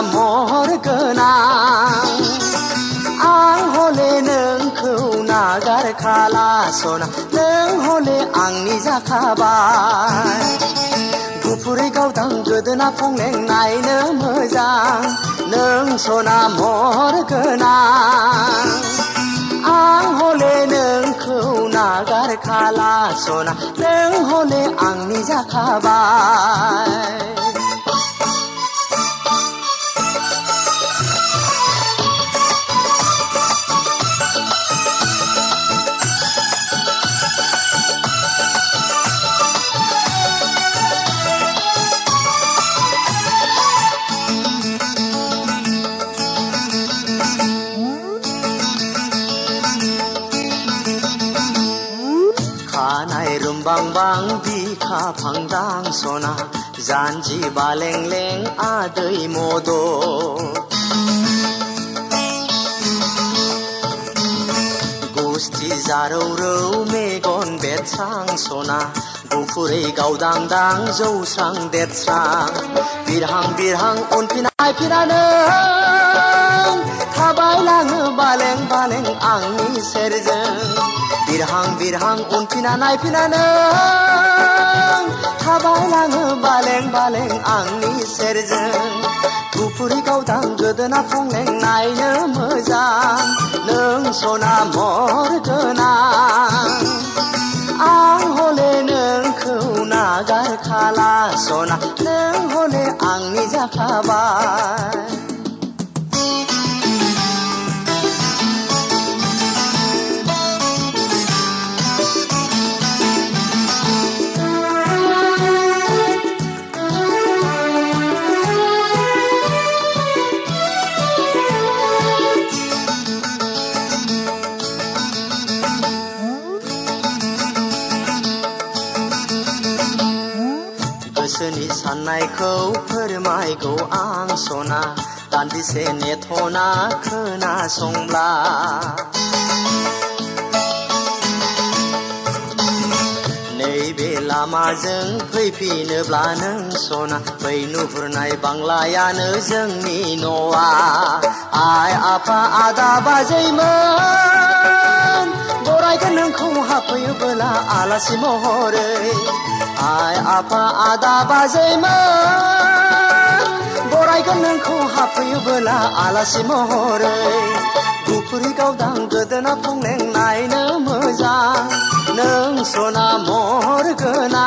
नों सना महर गोनां आं हले नोंखौ नागारखाला सना नों हले आंनि जाखाबाय गुफुरै गावदां गोदोना फंलें नायनो मोजां नों सना महर गोनां आं हले नोंखौ नागारखाला सना नों हले आंनि जाखाबाय phangdang sona zanji ba leng adai modo gusti zarau rau me gon bet sang sona gufurei gaudang dang dang zau sang det sang birhang birhang un pinai piranang thabai lang ba leng ba leng baleng angni serjang birhang birhang un pinanai pinanang habai lang baleng baleng angni serjeng tupuri kau tang phong phongleng nai ne mojang nang sona mor genang ang hole nang khau nagar khala sona nang hole angni jakhabai आं सना दान्दिसे नेथ'ना खोनासंब्ला नैबे लामाजों फैफिनोब्ला नों सना बै नुहुरनाय बांलायानो जोंनि न'आ आइ आफा आदा बाजैमोन बरायगोन नोंखौ हाबफैयोबोला आलासि महरै आइ आफा आदा बाजैमोन बरायगोन नोंखौ हाबफैयोबोला आलासि महरै गुफुरै गावदां गोदोना फंलें नायनो मोजां नों सना महर गोनां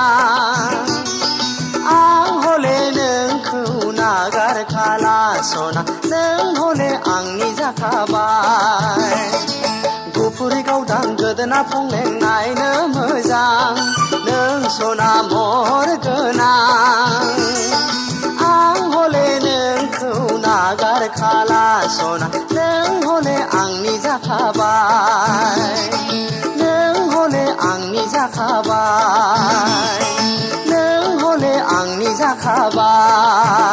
आं हले नोंखौ नागारखाला सना नों हले आंनि जाखाबाय गुफुरै गावदां गोदोना फंलें नायनो मोजां नों सना महर गोनां सना नों हले आंनि जाखाबाय नों हले आंनि जाखाबाय नों हले आंनि जाखाबाय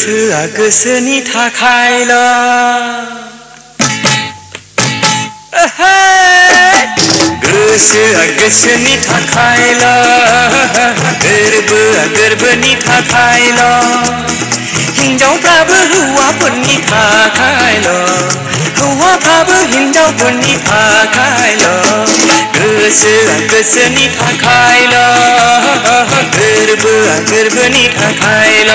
गोसोआ गोसोनि थाखायल' गोसोआ गोसोनि थाखायल' गोरबोआ गोरबोनि थाखायल' हिनजावफ्राबो हौवाफोरनि थाखायल' हौवाफ्राबो हिनजावफोरनि थाखायल' गोसोआ गोसोनि थाखायल' गोरबोआ गोरबोनि थाखायल'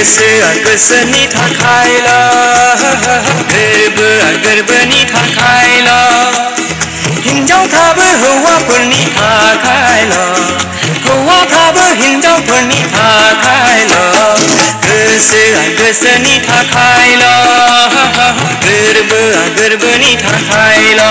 गोसोआ गोसोनि थाखायल' गोरबोआ गोरबोनि थाखायल' हिनजावफ्राबो हौवाफोरनि थाखायल' हौवाफ्राबो हिनजावफोरनि थाखायल' गोसोआ गोसोनि थाखायल' गोरबोआ गोरबोनि थाखायल'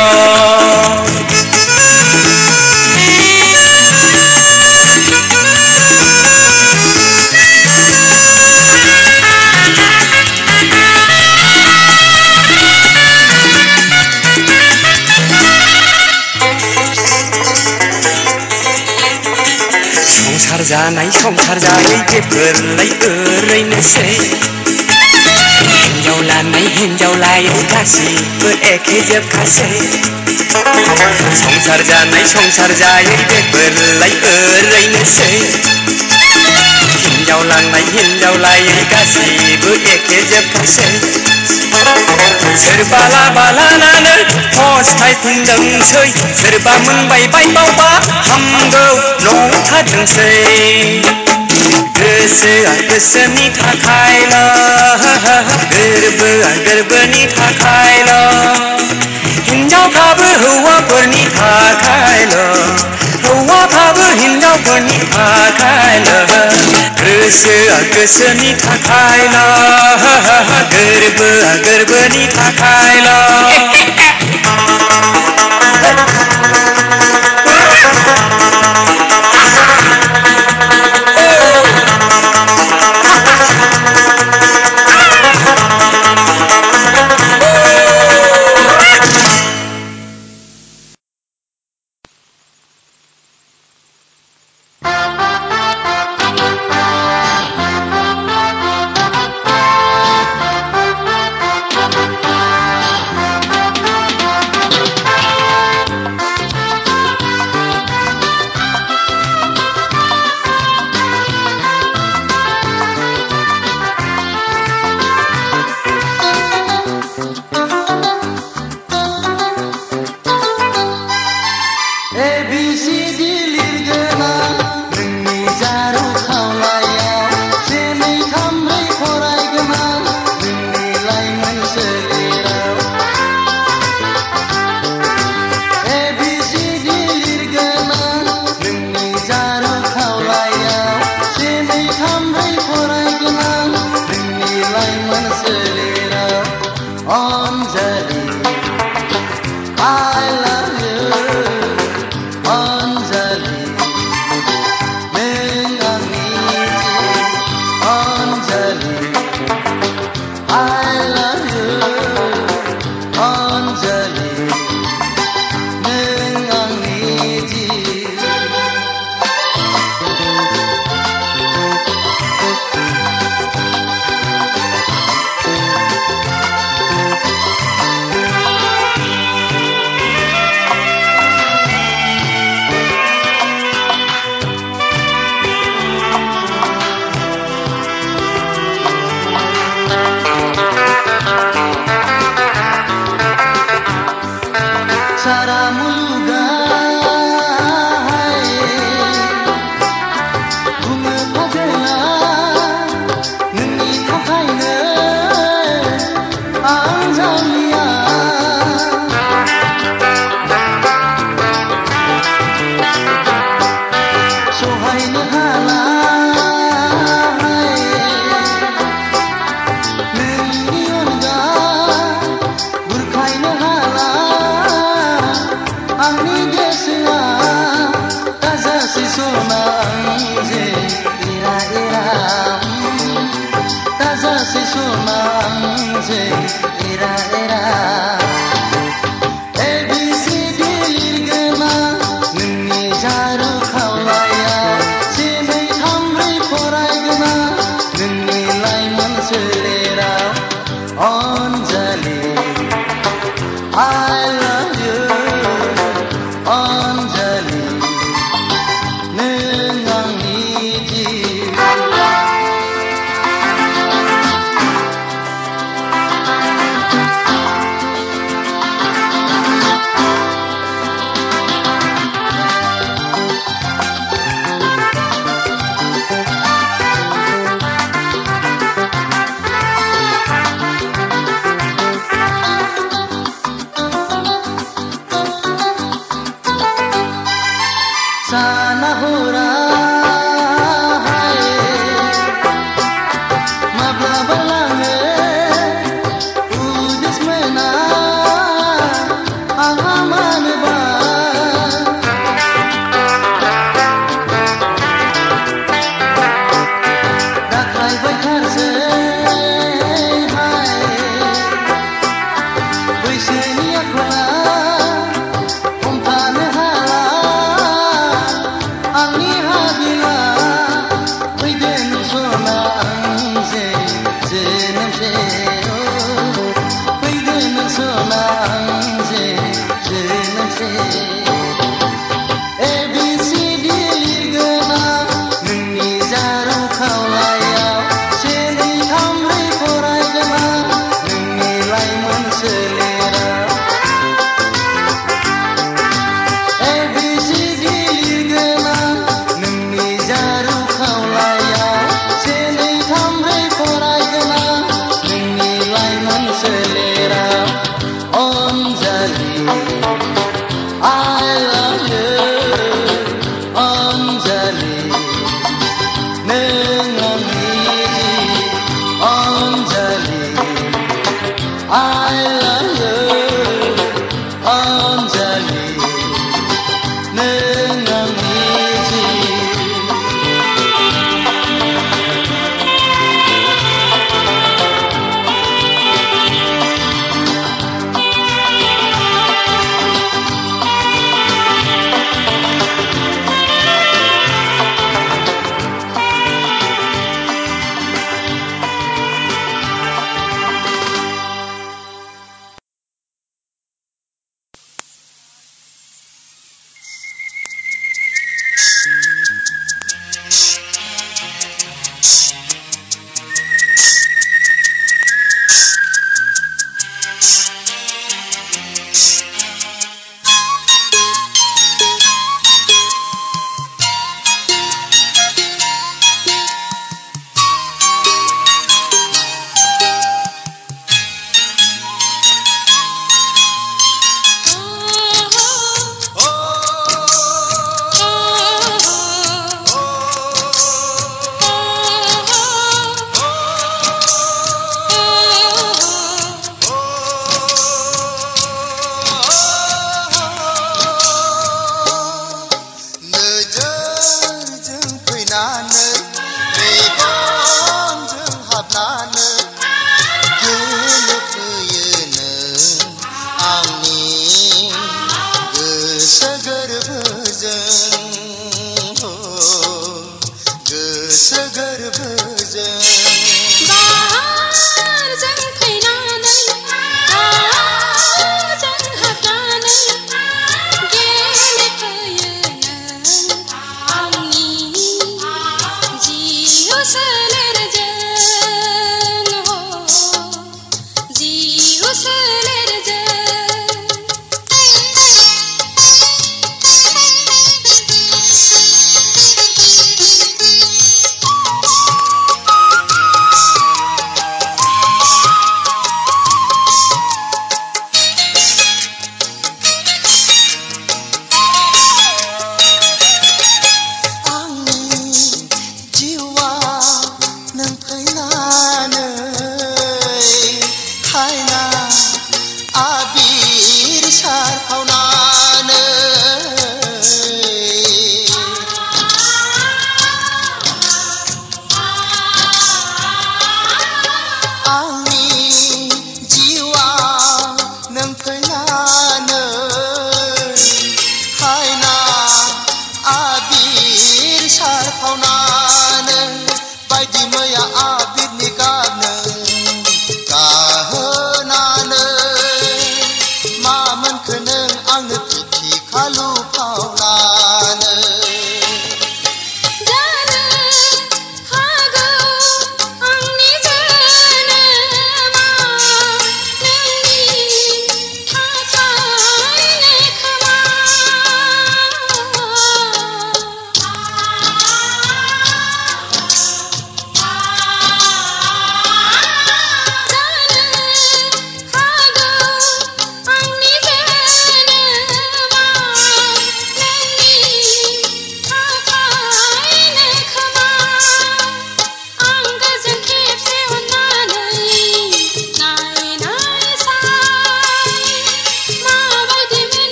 जानाय संसार जायै बेफोरलाय ओरैनोसै हिनजाव लानाय हिनजाव लायै गासिबो एखे जोबखासै संसार जानाय संसार जायै बेफोरलाय ओरैनोसै हिनजाव लानाय हिनजाव लायै गासिबो एखे जोबखासै सोरबा लाबा लानानै फस्थायफिनदोंसै सोरबा मोनबाय बायबावबा हामगौ नंथारदोंसै गोसोआ गोसोनि थाखायल' गोरबोआ गोरबोनि थाखायल' हिनजावफ्राबो हौवाफोरनि थाखायल' हौवाफ्राबो हिनजावफोरनि थाखायल' से अगस नि था खायला गर्व गर्व नि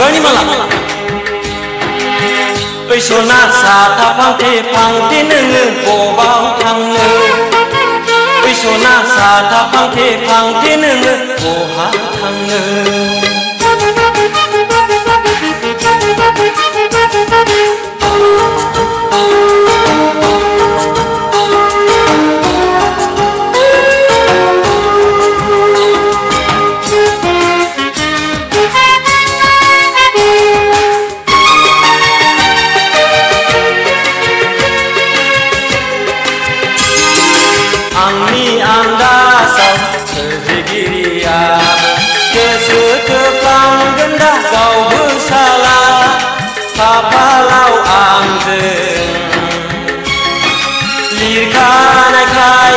गणी मला पैसो ना साथा फांथे फांथे नोङो बबाव थांनो पैसो ना साथा फांथे फांथे नोङो बहा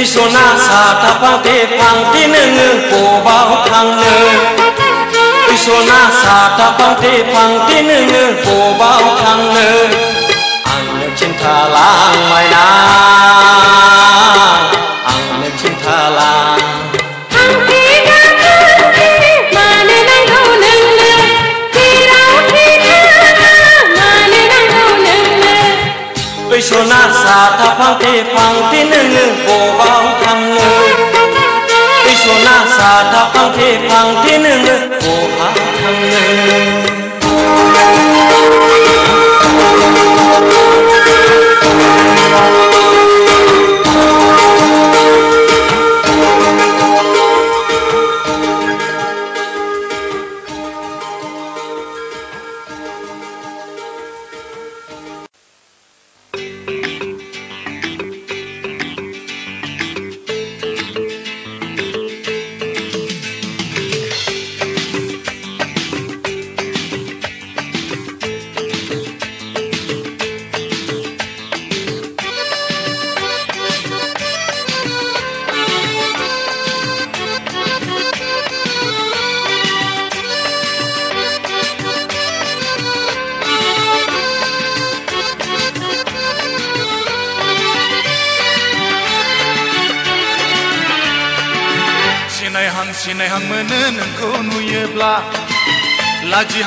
vì số na sa ta phang tê phang thế nương nương cổ bao thang nương vì số na sa ta phang tê phang thế nương nương cổ bao thang nương anh nương chim tha lang mai na anh nương chim tha lang. สุนาสาทพังที่พังที่หนึ่งโบเบาคำเลยวิสุนาสาทพังที่พังที่หนึ่งโบหาคำเลย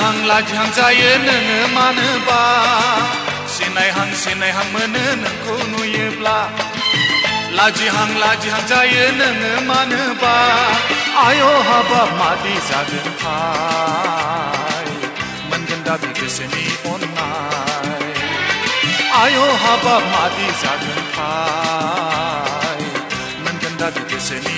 लाजिहां लाजिहां जायो नोङो मानोबा सिनायहां सिनायहां मोनो नोंखौ नुयोब्ला लाजिहां लाजिहां जायो नोङो मानोबा आय' हाबाब मादि जागोन थाय मोनगोन दा बे गोसोनि अननाय आय' हाबाब मादि जागोन थाय मोनगोन दा बे गोसोनि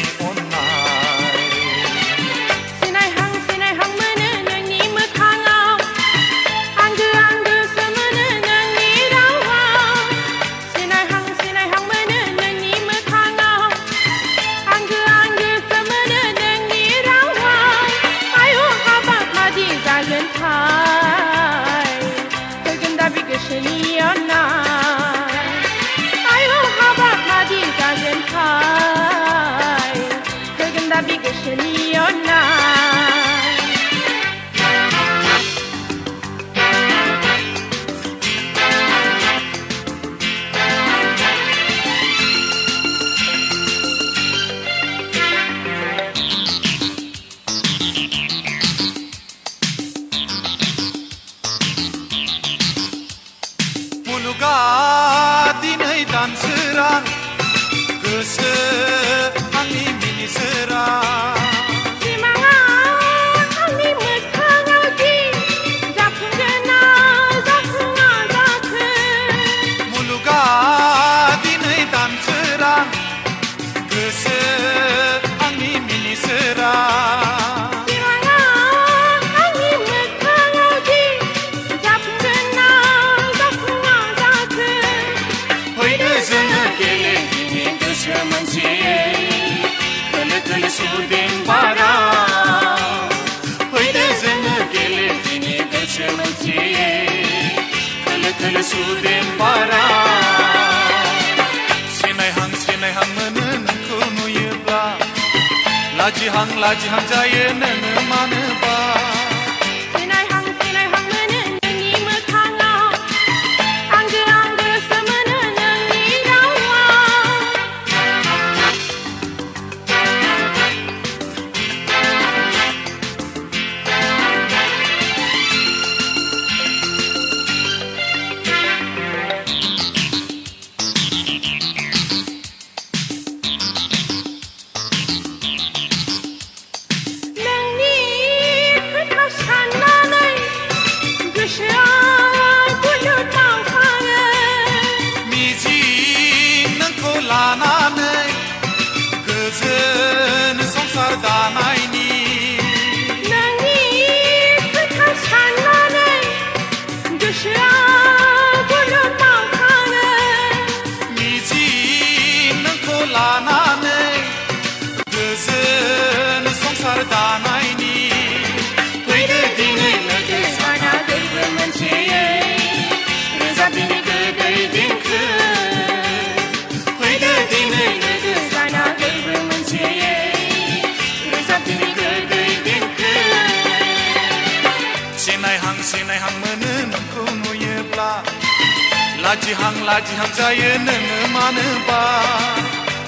लाजिहां लाजिहां जायो नोङो मानोबा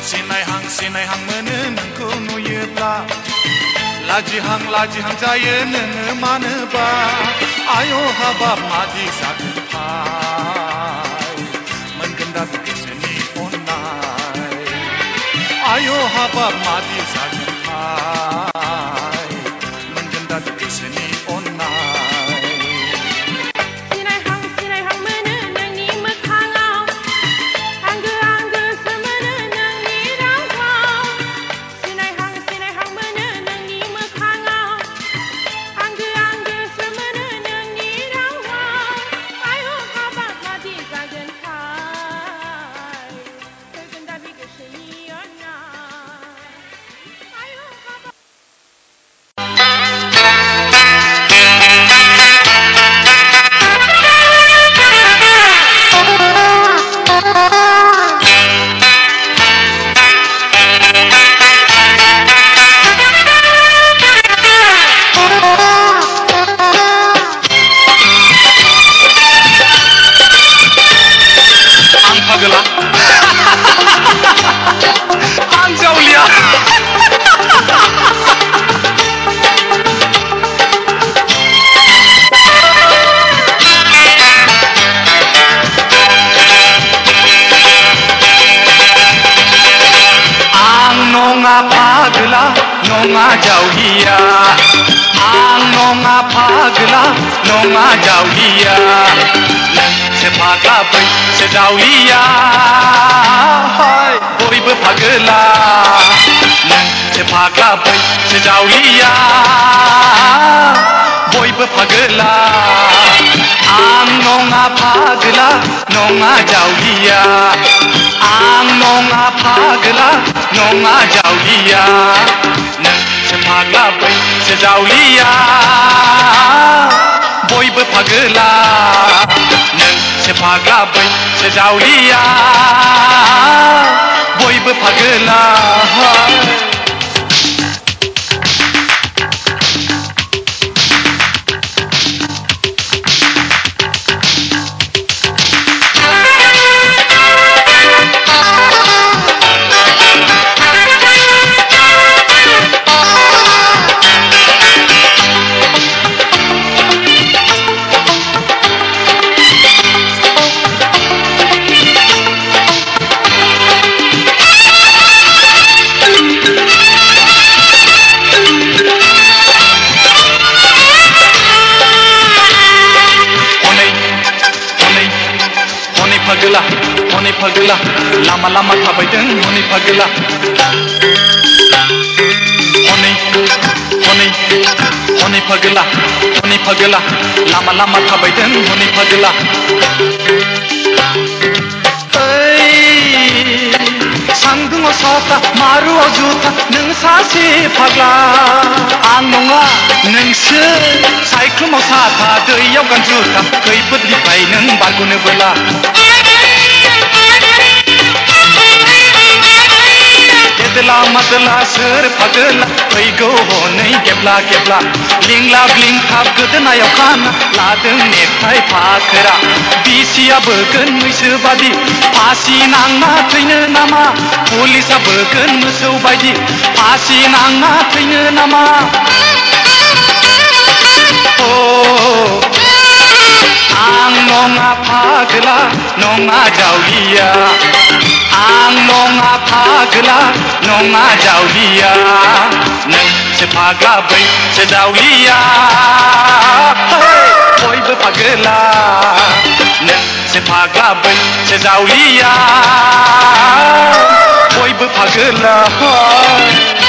सिनायहां सिनायहां मोनो नोंखौ नुयोब्ला लाजिहां लाजिहां जायो नोङो मानोबा आय' हाबाब मादि जागोन फाय मोनगोन दा बे गोसोनि अननाय आय' हाबाब मादि जागोन nonga jauhiya ang nonga phagla nonga jauhiya nang chphagla pai chjauliya boy be phagla nang chphagla pai chjauliya boy be phagla फागोला लामा लामा थाबायदों हनै फागोला हनै हनै हनै फागोला हनै फागोला लामा लामा थाबायदों हनै फागोला सान्दुङाव साथा मारुआव जुथा नों सासे फाग्ला आं नङा नोंसो सायख्लुमाव साथा दैयाव गान जुथा खैफोदनिफ्राय नों बारग'नोबोला गेदला मादला सोर फागोला फैगौ हनै गेब्ला गेब्ला लिंलाब लिंथाब गोदोनायाव खाना लादों नेथाय फाखोरा बिसिया बोगोन मैसो बादि फासि नांना थैनो नामा पुलिसा बोगोन मोसौ बायदि फासि नांना थैनो नामा अ आं नङा फागोला नङा जावलिया Nang longa phagla nonga jaulia Nang se phagla bai se jaulia Koi be phagla Nang se phagla bai se jaulia Koi be phagla Koi be phagla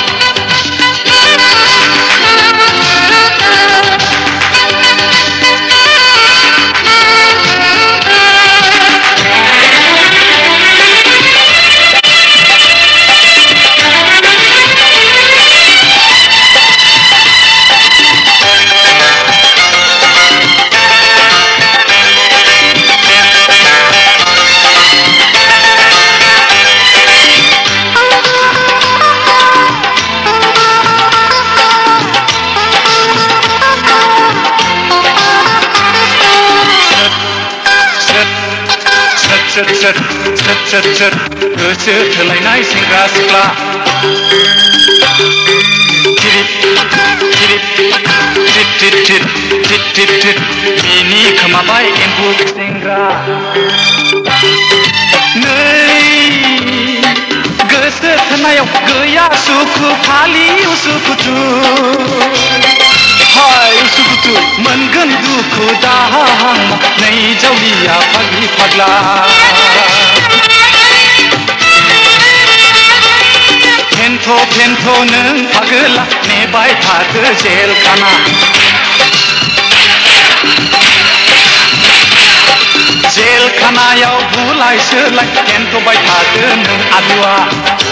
स्रोद स्रोद स्रोद स्रोद स्रोद गोसो थोलायनाय सेंग्रा सिख्ला थिरित थिरित थिट थिट थिट थिट थिट थिट बिनि खोमाबाय एम्बु सेंग्रा गोसो थोनायाव गैया सुखु फालि उसुखुथु हाय उसुखुथु मोनगोन दुखु दाहा नै जावलिया फाग्लि फाग्ला फेन्थ' फेन्थ' नों फागोला नेबाय थादो जेल खाना जेल खानायाव बुलाय सोलाय फेन्थ'बाय थादो नों आलुआ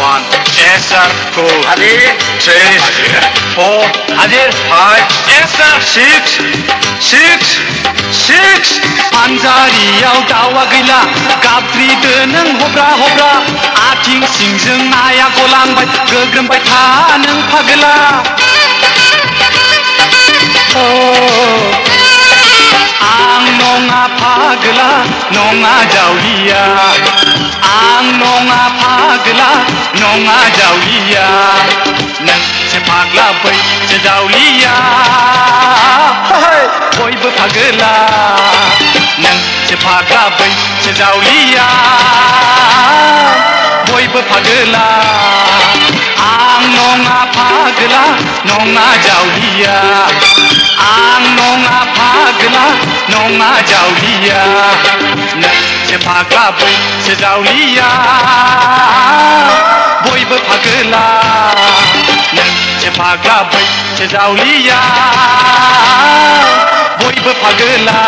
One, yes sir, two, आदि three, four, हाजिर five, yes sir six, six six पानजारियाव दाउआ गैला गाबज्रिदो नों हब्रा हब्रा आथिं सिंजों नाया गलांबाय गोग्रोमबाय था नों फागोला अ, आं नङा फागोला नङा जावलिया आं नङा फागोला नङा जावलिया नोंसो फाग्ला बैसो जावलिया बयबो फागोला नोंसो फाग्ला बैसो जावलिया बयबो फागोला आं नङा फागोला नङा जावलिया ang nonga phagla nonga jaulia na che phagla boy se jaulia boy bo phagla na che phagla boy se jaulia boy bo phagla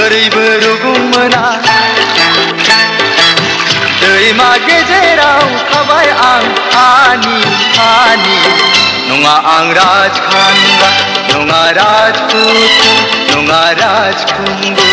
ओरैबो रुगुं मोना दैमा गेजेराव थाबाय आं आनि आनि नङा आं राजखान्दा नङा राजपुत नङा राजखुंगुर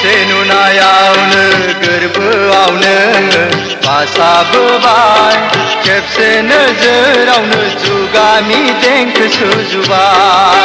Senuna yaune, gârbă aune, pasa băbai, kepse năzăr aune, zuga mi tenk suzubai.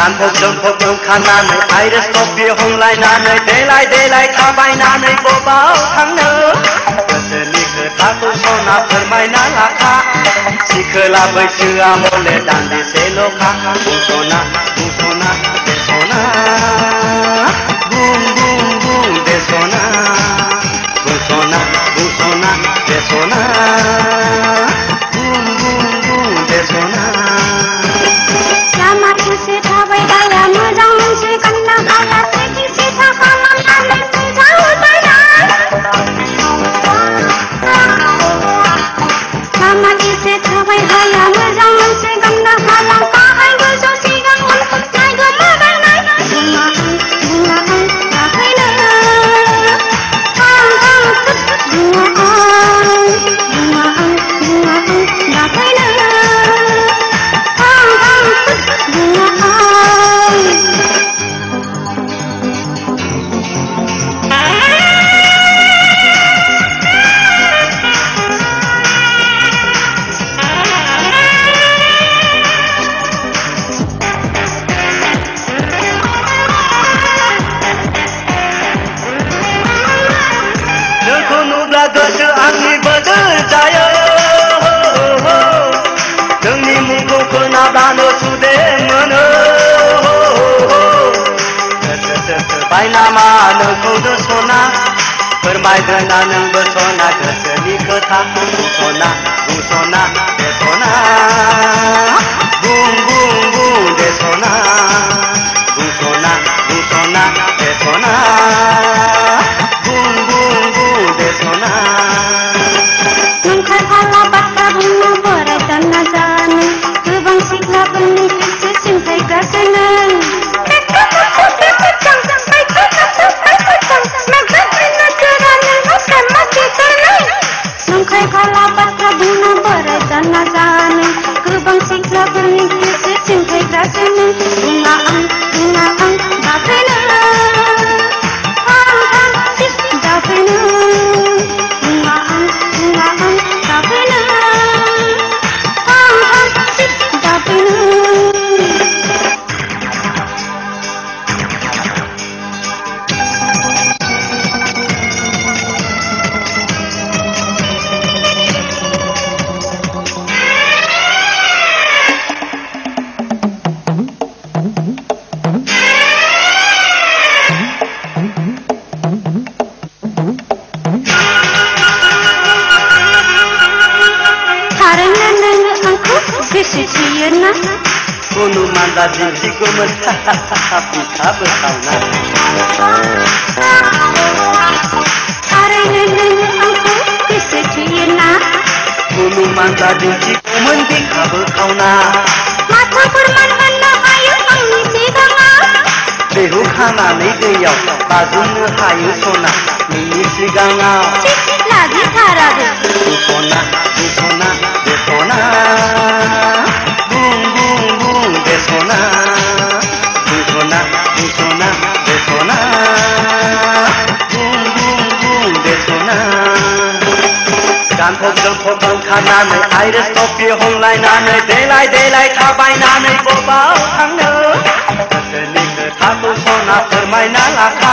जान्छौ छेउछौ चौखा नानै आइरस कपी हुङलाई नानै देलाई देलाई नानै सिखला बैसु आमोले सेलो खा। vibrant, and number खानानै दैयाव बाजुमनो हायो सना नोंनि सिगाङाव लाजिथाराबो बुसना बुसना बेसना बुं बुं बुं बेसना बुसना बुसना बेसना बुं बुं बुं बेसना गानफब जोमफब ओंखारनानै आइरिस कफि हमलायनानै देलाय देलाय थाबायनानै बबाव थांनो बाबू सना फोरमायना लाखा।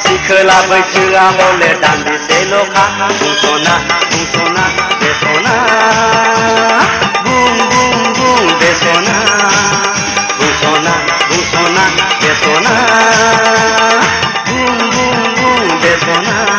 सिखोला बैसोआ हले दान्दिसेल'खा बुं सना बुं सना बे सना। बुं बुं बुं बे सना। बुं सना बुं सना बे सना। बुं बुं